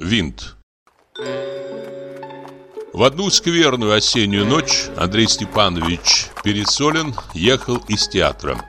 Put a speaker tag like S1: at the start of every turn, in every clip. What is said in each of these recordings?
S1: Винт В одну скверную осеннюю ночь Андрей Степанович Пересолин ехал из театра.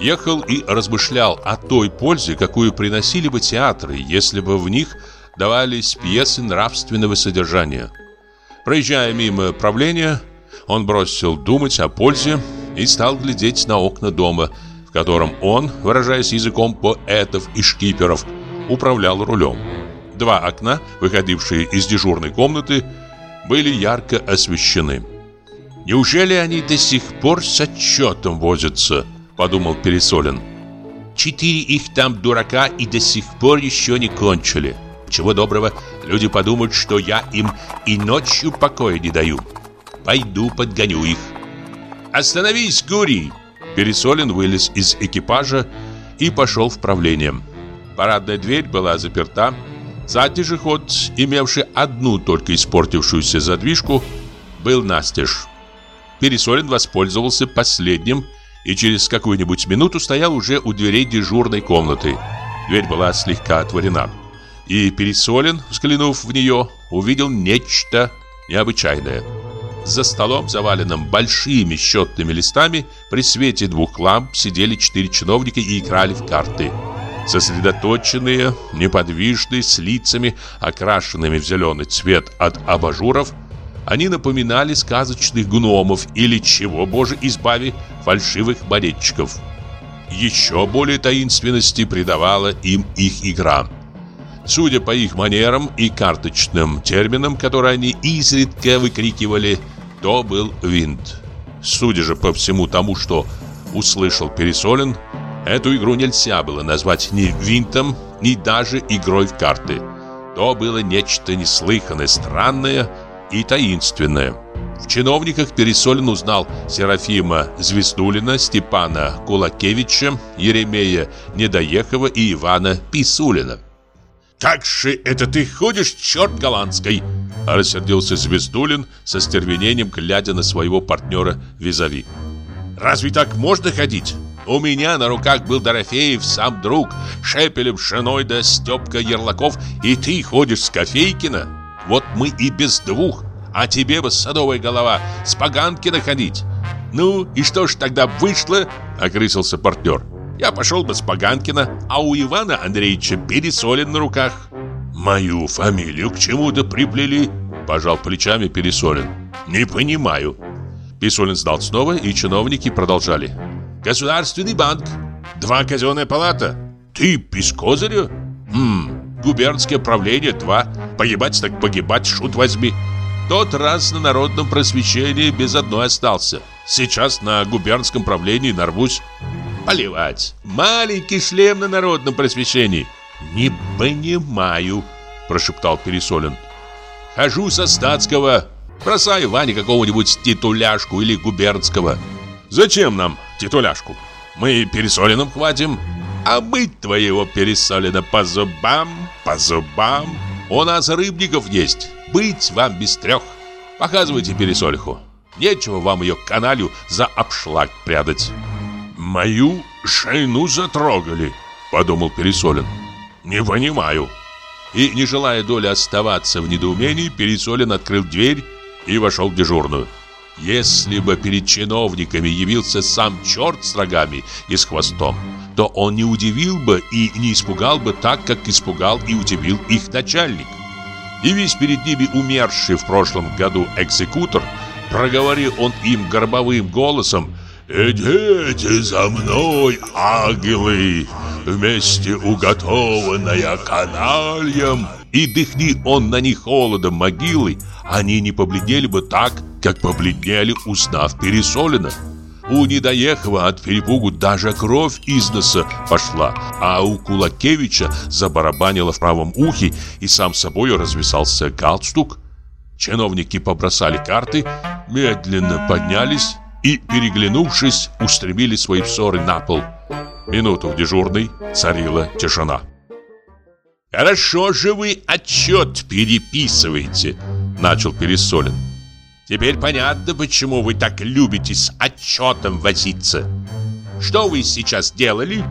S1: Ехал и размышлял о той пользе, какую приносили бы театры, если бы в них давались пьесы нравственного содержания. Проезжая мимо правления, он бросил думать о пользе и стал глядеть на окна дома, в котором он, выражаясь языком поэтов и шкиперов, управлял рулем. Два окна, выходившие из дежурной комнаты, были ярко освещены. «Неужели они до сих пор с отчетом возятся?» – подумал Пересолин. «Четыре их там дурака и до сих пор еще не кончили. Чего доброго, люди подумают, что я им и ночью покоя не даю. Пойду подгоню их». «Остановись, Гурий!» Пересолин вылез из экипажа и пошел в правление. Парадная дверь была заперта, Задний же ход, имевший одну только испортившуюся задвижку, был настежь. Пересолин воспользовался последним и через какую-нибудь минуту стоял уже у дверей дежурной комнаты. Дверь была слегка отворена. И Пересолин, взглянув в нее, увидел нечто необычайное. За столом, заваленным большими счетными листами, при свете двух ламп сидели четыре чиновника и играли в карты. Сосредоточенные, неподвижные, с лицами, окрашенными в зеленый цвет от абажуров, они напоминали сказочных гномов или, чего, боже избави, фальшивых монетчиков. Еще более таинственности придавала им их игра. Судя по их манерам и карточным терминам, которые они изредка выкрикивали, то был винт. Судя же по всему тому, что услышал Пересолин, Эту игру нельзя было назвать ни винтом, ни даже игрой в карты. То было нечто неслыханное, странное и таинственное. В чиновниках Пересолин узнал Серафима Звездулина, Степана Кулакевича, Еремея Недоехова и Ивана Писулина. «Как же это ты ходишь, черт голландской!» Рассердился Звездулин со стервенением, глядя на своего партнера визави. «Разве так можно ходить? У меня на руках был Дорофеев, сам друг, Шепелев, Шиной да Степка Ярлаков, и ты ходишь с Кофейкина. Вот мы и без двух, а тебе бы садовая голова с Паганкина ходить. Ну, и что ж тогда вышло? Окрысился партнер. Я пошел бы с Паганкина, а у Ивана Андреевича Пересолин на руках. Мою фамилию к чему-то приплели, пожал плечами Пересолин. Не понимаю. Писулин сдал снова, и чиновники продолжали. Государственный банк. Два казенная палата. Ты без козыря? Хм, губернское правление два. Погибать так погибать, шут возьми. Тот раз на народном просвещении без одной остался. Сейчас на губернском правлении нарвусь. Поливать. Маленький шлем на народном просвещении. Не понимаю, прошептал Пересолин. Хожу со статского. Бросаю Ване какого-нибудь титуляшку или губернского. Зачем нам титуляшку? Мы пересоленным хватим, а мы твоего пересолена по зубам, по зубам. У нас рыбников есть, быть вам без трех. Показывайте пересольху. Нечего вам ее каналью за обшлаг прядать. Мою шейну затрогали, подумал Пересолин. Не понимаю. И, не желая доли оставаться в недоумении, Пересолин открыл дверь и вошел в дежурную. Если бы перед чиновниками явился сам черт с рогами и с хвостом, то он не удивил бы и не испугал бы так, как испугал и удивил их начальник. И весь перед ними умерший в прошлом году экзекутор, проговорил он им горбовым голосом «Идите за мной, ангелы, вместе уготованная канальем!» И дыхни он на них холодом могилы, они не побледнели бы так, как побледнели, узнав пересолено. У Недоехова от перепугу даже кровь из носа пошла, а у Кулакевича забарабанило в правом ухе и сам собой развисался галстук. Чиновники побросали карты, медленно поднялись и, переглянувшись, устремили свои взоры на пол. Минуту в дежурной царила тишина. «Хорошо же вы отчет переписываете», — начал Пересолин. Теперь понятно, почему вы так любите с отчетом возиться. Что вы сейчас делали?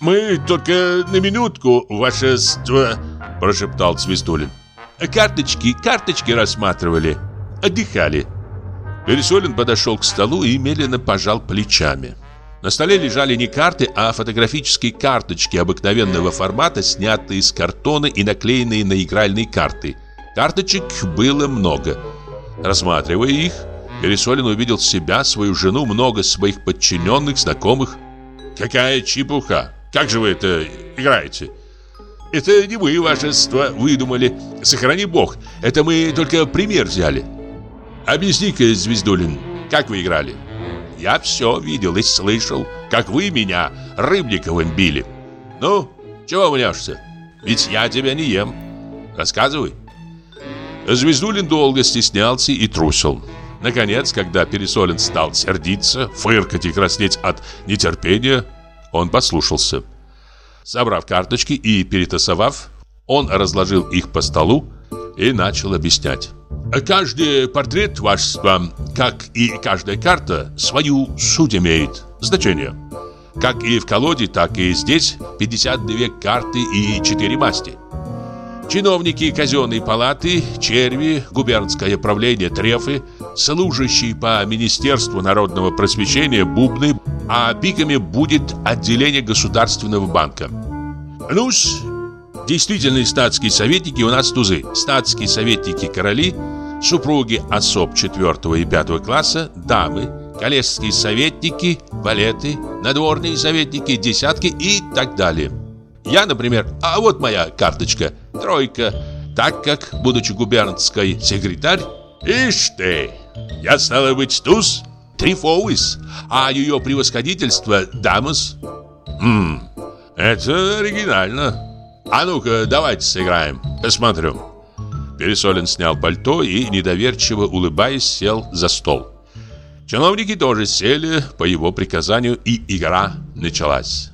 S1: Мы только на минутку, вашество... Прошептал Звездулин Карточки, карточки рассматривали Отдыхали Пересолин подошел к столу и медленно пожал плечами на столе лежали не карты, а фотографические карточки обыкновенного формата, снятые из картона и наклеенные на игральные карты. Карточек было много. Рассматривая их, Пересолин увидел себя, свою жену, много своих подчиненных, знакомых. «Какая чепуха! Как же вы это играете?» «Это не вы, вашество, выдумали. Сохрани бог, это мы только пример взяли». «Объясни-ка, Звездулин, как вы играли?» Я все видел и слышал, как вы меня Рыбниковым били. Ну, чего мнешься? Ведь я тебя не ем. Рассказывай. Звездулин долго стеснялся и трусил. Наконец, когда Пересолин стал сердиться, фыркать и краснеть от нетерпения, он послушался. Собрав карточки и перетасовав, он разложил их по столу и начал объяснять. Каждый портрет вашества, как и каждая карта, свою суть имеет, значение. Как и в колоде, так и здесь 52 карты и 4 масти. Чиновники казенной палаты, черви, губернское правление трефы, служащие по Министерству народного просвещения бубны, а пиками будет отделение Государственного банка. Ну-с, действительные статские советники у нас тузы. Статские советники короли – супруги особ 4 и 5 класса, дамы, коллежские советники, валеты, надворные советники, десятки и так далее. Я, например, а вот моя карточка, тройка, так как, будучи губернской секретарь, ишь ты, я стала быть туз, трифоуис, а ее превосходительство дамас. Хм, это оригинально. А ну-ка, давайте сыграем, посмотрю. Пересолин снял пальто и, недоверчиво улыбаясь, сел за стол. Чиновники тоже сели по его приказанию, и игра началась.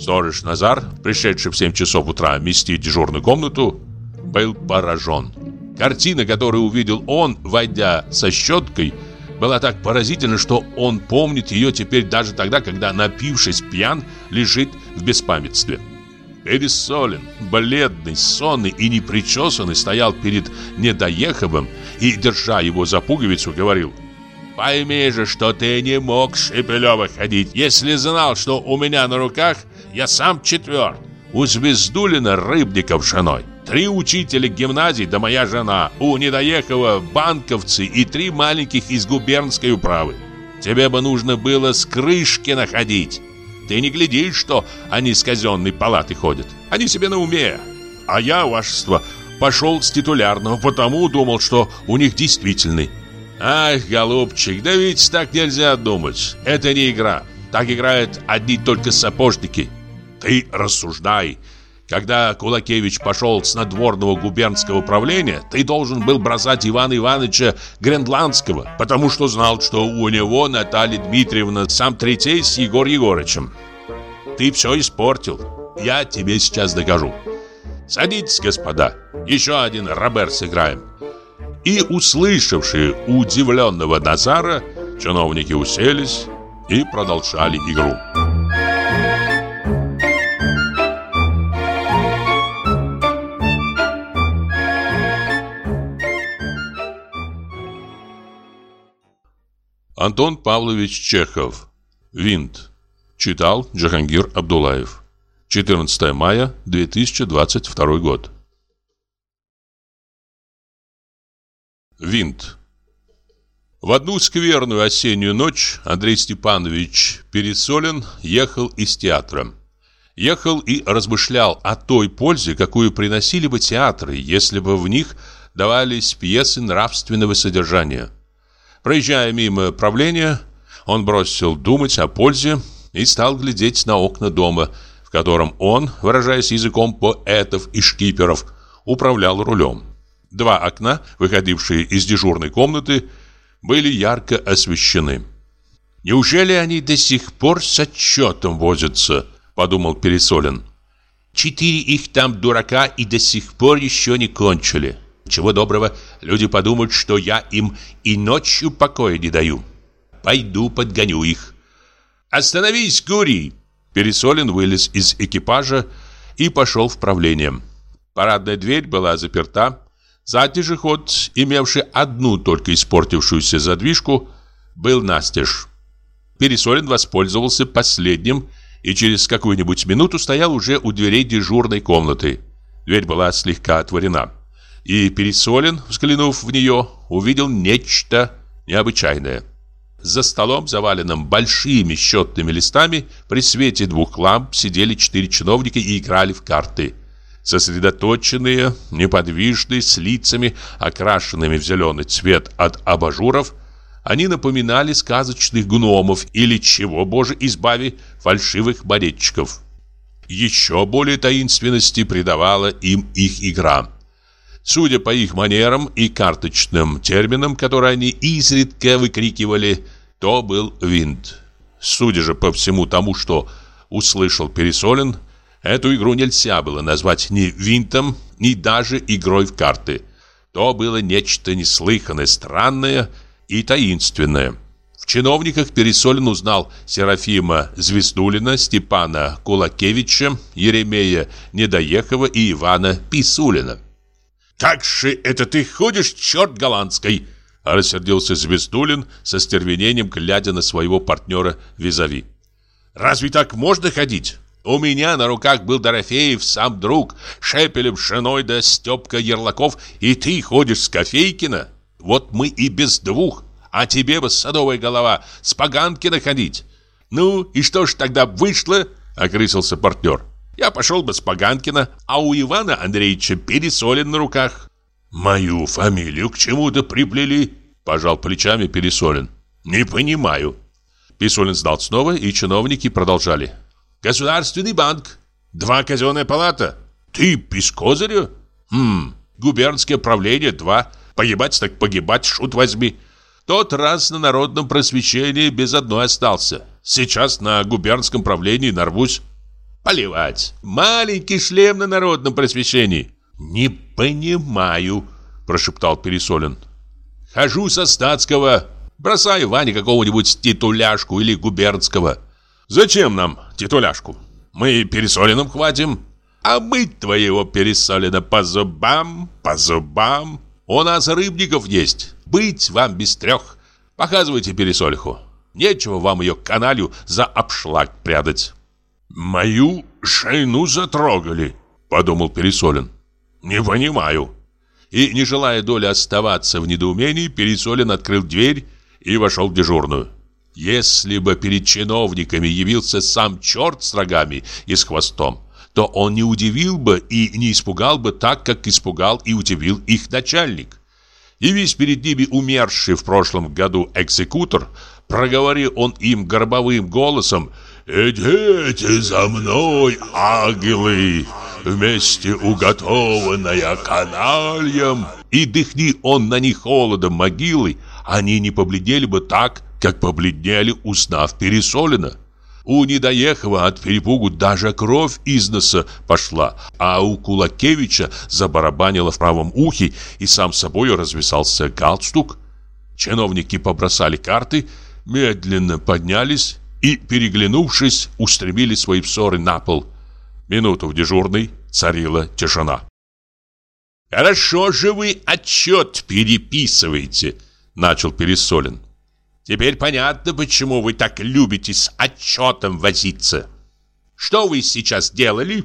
S1: Сторож Назар, пришедший в 7 часов утра вмести дежурную комнату, был поражен. Картина, которую увидел он, войдя со щеткой, была так поразительна, что он помнит ее теперь даже тогда, когда, напившись пьян, лежит в беспамятстве. Пересолен, бледный, сонный и непричесанный, стоял перед Недоеховым и, держа его за пуговицу, говорил «Пойми же, что ты не мог Шепелева ходить, если знал, что у меня на руках я сам четверт. У Звездулина Рыбников женой, три учителя гимназии да моя жена, у Недоехова банковцы и три маленьких из губернской управы. Тебе бы нужно было с крышки находить». Ты не глядишь, что они с казенной палаты ходят. Они себе на уме. А я, вашество, пошел с титулярного, потому думал, что у них действительный. Ах, голубчик, да ведь так нельзя думать. Это не игра. Так играют одни только сапожники. Ты рассуждай. Когда Кулакевич пошел с надворного губернского управления, ты должен был бросать Ивана Ивановича Гренландского, потому что знал, что у него Наталья Дмитриевна сам третей с Егор Егорычем. Ты все испортил. Я тебе сейчас докажу. Садитесь, господа. Еще один Робер сыграем. И услышавшие удивленного Назара, чиновники уселись и продолжали игру. Антон Павлович Чехов. Винт. Читал Джахангир Абдулаев. 14 мая 2022 год. Винт. В одну скверную осеннюю ночь Андрей Степанович Пересолин ехал из театра. Ехал и размышлял о той пользе, какую приносили бы театры, если бы в них давались пьесы нравственного содержания – Проезжая мимо правления, он бросил думать о пользе и стал глядеть на окна дома, в котором он, выражаясь языком поэтов и шкиперов, управлял рулем. Два окна, выходившие из дежурной комнаты, были ярко освещены. «Неужели они до сих пор с отчетом возятся?» – подумал Пересолин. «Четыре их там дурака и до сих пор еще не кончили. Чего доброго, люди подумают, что я им и ночью покоя не даю. Пойду подгоню их. «Остановись, Гурий!» Пересолин вылез из экипажа и пошел в правление. Парадная дверь была заперта. Задний же ход, имевший одну только испортившуюся задвижку, был настежь. Пересолин воспользовался последним и через какую-нибудь минуту стоял уже у дверей дежурной комнаты. Дверь была слегка отворена. И Пересолин, взглянув в нее, увидел нечто необычайное. За столом, заваленным большими счетными листами, при свете двух ламп сидели четыре чиновника и играли в карты. Сосредоточенные, неподвижные, с лицами, окрашенными в зеленый цвет от абажуров, они напоминали сказочных гномов или, чего, боже, избави, фальшивых баретчиков. Еще более таинственности придавала им их игра. Судя по их манерам и карточным терминам, которые они изредка выкрикивали, то был винт. Судя же по всему тому, что услышал Пересолин, эту игру нельзя было назвать ни винтом, ни даже игрой в карты. То было нечто неслыханное, странное и таинственное. В чиновниках Пересолин узнал Серафима Звездулина, Степана Кулакевича, Еремея Недоехова и Ивана Писулина.
S2: «Как же это ты ходишь, черт голландской!» Рассердился Звездулин со стервенением, глядя на своего партнера визави. «Разве так можно ходить? У меня на руках был Дорофеев, сам друг, Шепелев, Шинойда, Степка Ярлаков, и ты ходишь с Кофейкина. Вот мы и без двух, а тебе бы садовая голова с Паганкина ходить. Ну, и что ж тогда вышло?» — окрысился партнер. Я пошел бы с Паганкина, а у Ивана Андреевича Пересолин на руках.
S3: Мою фамилию к чему-то приплели, пожал плечами Пересолин. Не понимаю.
S1: Пересолин сдал снова, и чиновники продолжали. Государственный банк. Два казенная палата. Ты без козыря? Хм, губернское правление два. Погибать так погибать, шут возьми. Тот раз на народном просвещении без одной остался. Сейчас на губернском правлении нарвусь. Поливать. Маленький шлем на народном просвещении. Не понимаю, прошептал Пересолин. Хожу со статского. Бросаю Ване какого-нибудь титуляшку или губернского. Зачем нам титуляшку? Мы Пересолином хватим. А мы твоего Пересолина по зубам, по зубам. У нас рыбников есть. Быть вам без трех. Показывайте Пересолиху. Нечего вам ее каналью за обшлаг прядать.
S3: «Мою шейну затрогали», — подумал Пересолин. «Не понимаю».
S1: И, не желая доли оставаться в недоумении, Пересолин открыл дверь и вошел в дежурную. Если бы перед чиновниками явился сам черт с рогами и с хвостом, то он не удивил бы и не испугал бы так, как испугал и удивил их начальник. И весь перед ними умерший в прошлом году экзекутор, проговорил он им горбовым голосом «Идите за мной, ангелы, вместе уготованная канальем!» И дыхни он на них холодом могилы, они не побледнели бы так, как побледнели, узнав Пересолина. У Недоехова от перепугу даже кровь из носа пошла, а у Кулакевича забарабанило в правом ухе и сам собой развисался галстук. Чиновники побросали карты, медленно поднялись и, переглянувшись, устремили свои взоры на пол. Минуту в дежурной царила тишина. «Хорошо же вы отчет переписываете», — начал Пересолин. «Теперь понятно, почему вы так любите с отчетом возиться. Что вы сейчас делали?»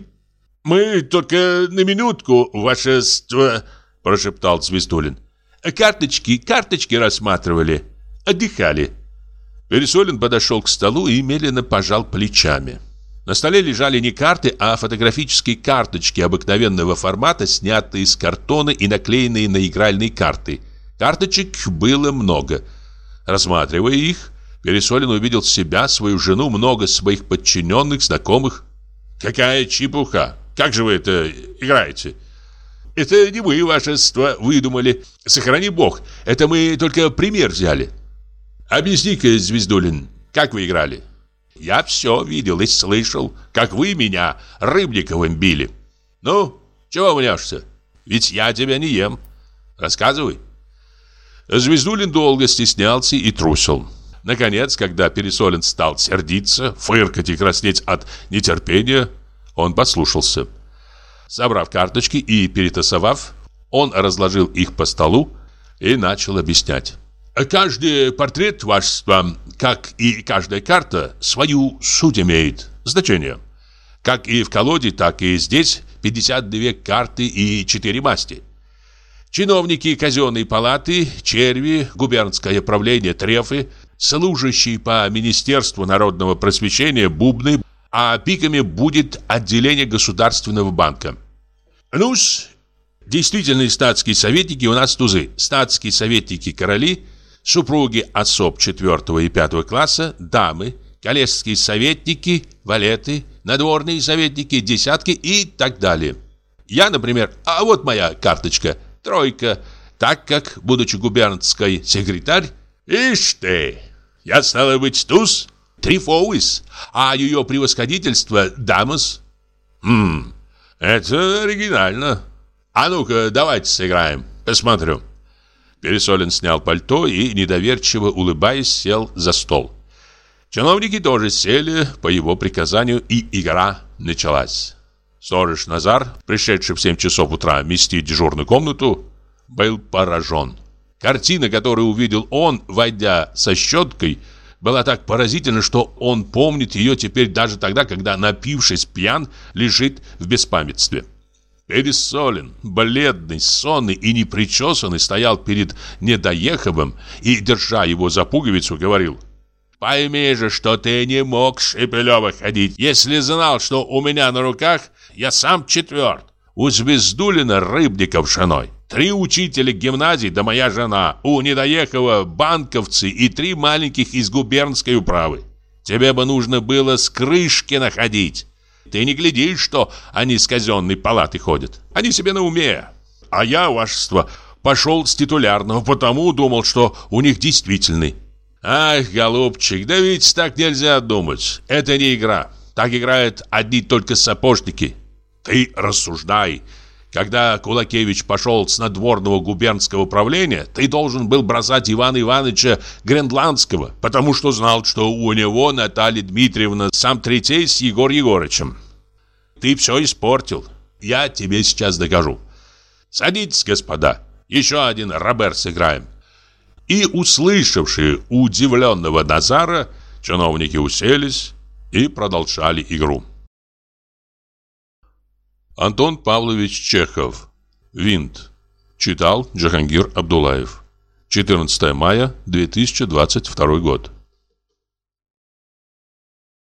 S1: «Мы только на минутку, вашество», — прошептал Звездулин. «Карточки, карточки рассматривали, отдыхали». Пересолин подошел к столу и медленно пожал плечами. На столе лежали не карты, а фотографические карточки обыкновенного формата, снятые из картона и наклеенные на игральные карты. Карточек было много. Рассматривая их, Пересолин увидел себя, свою жену, много своих подчиненных, знакомых. «Какая чепуха! Как же вы это играете?» «Это не вы, вашество, выдумали. Сохрани бог, это мы только пример взяли». Объясни-ка, Звездулин, как вы играли? Я все видел и слышал, как вы меня Рыбниковым били. Ну, чего мнешься? Ведь я тебя не ем. Рассказывай. Звездулин долго стеснялся и трусил. Наконец, когда Пересолин стал сердиться, фыркать и краснеть от нетерпения, он послушался. Собрав карточки и перетасовав, он разложил их по столу и начал объяснять. Каждый портрет вашества, как и каждая карта, свою суть имеет, значение. Как и в колоде, так и здесь 52 карты и 4 масти. Чиновники казенной палаты, черви, губернское правление, трефы, служащие по Министерству народного просвещения, бубны, а пиками будет отделение Государственного банка. Ну-с, действительные статские советники у нас тузы. Статские советники короли, супруги особ 4 и 5 класса, дамы, коллежские советники, валеты, надворные советники, десятки и так далее. Я, например, а вот моя карточка – тройка, так как, будучи губернской секретарь, ишь ты, я стала быть туз, трифоуис, а ее превосходительство дамас. Хм, это оригинально. А ну-ка, давайте сыграем, посмотрю. Пересолин снял пальто и, недоверчиво улыбаясь, сел за стол. Чиновники тоже сели по его приказанию, и игра началась. Сторож Назар, пришедший в 7 часов утра мести дежурную комнату, был поражен. Картина, которую увидел он, войдя со щеткой, была так поразительна, что он помнит ее теперь даже тогда, когда, напившись пьян, лежит в беспамятстве. Пересолен, бледный, сонный и непричесанный, стоял перед Недоеховым и, держа его за пуговицу, говорил «Пойми же, что ты не мог Шепелева ходить, если знал, что у меня на руках я сам четверт. У Звездулина Рыбников женой. Три учителя гимназии да моя жена. У Недоехова банковцы и три маленьких из губернской управы. Тебе бы нужно было с крышки находить. Ты не глядишь, что они с казенной палаты ходят. Они себе на уме. А я, вашество, пошел с титулярного, потому думал, что у них действительный. Ах, голубчик, да ведь так нельзя думать. Это не игра. Так играют одни только сапожники. Ты рассуждай. Когда Кулакевич пошел с надворного губернского правления, ты должен был бросать Ивана Ивановича Гренландского, потому что знал, что у него Наталья Дмитриевна сам третей с Егор Егорычем. Ты все испортил. Я тебе сейчас докажу. Садитесь, господа. Еще один Робер сыграем. И услышавшие удивленного Назара, чиновники уселись и продолжали игру. Антон Павлович Чехов. Винт. Читал Джахангир Абдулаев. 14 мая 2022 год.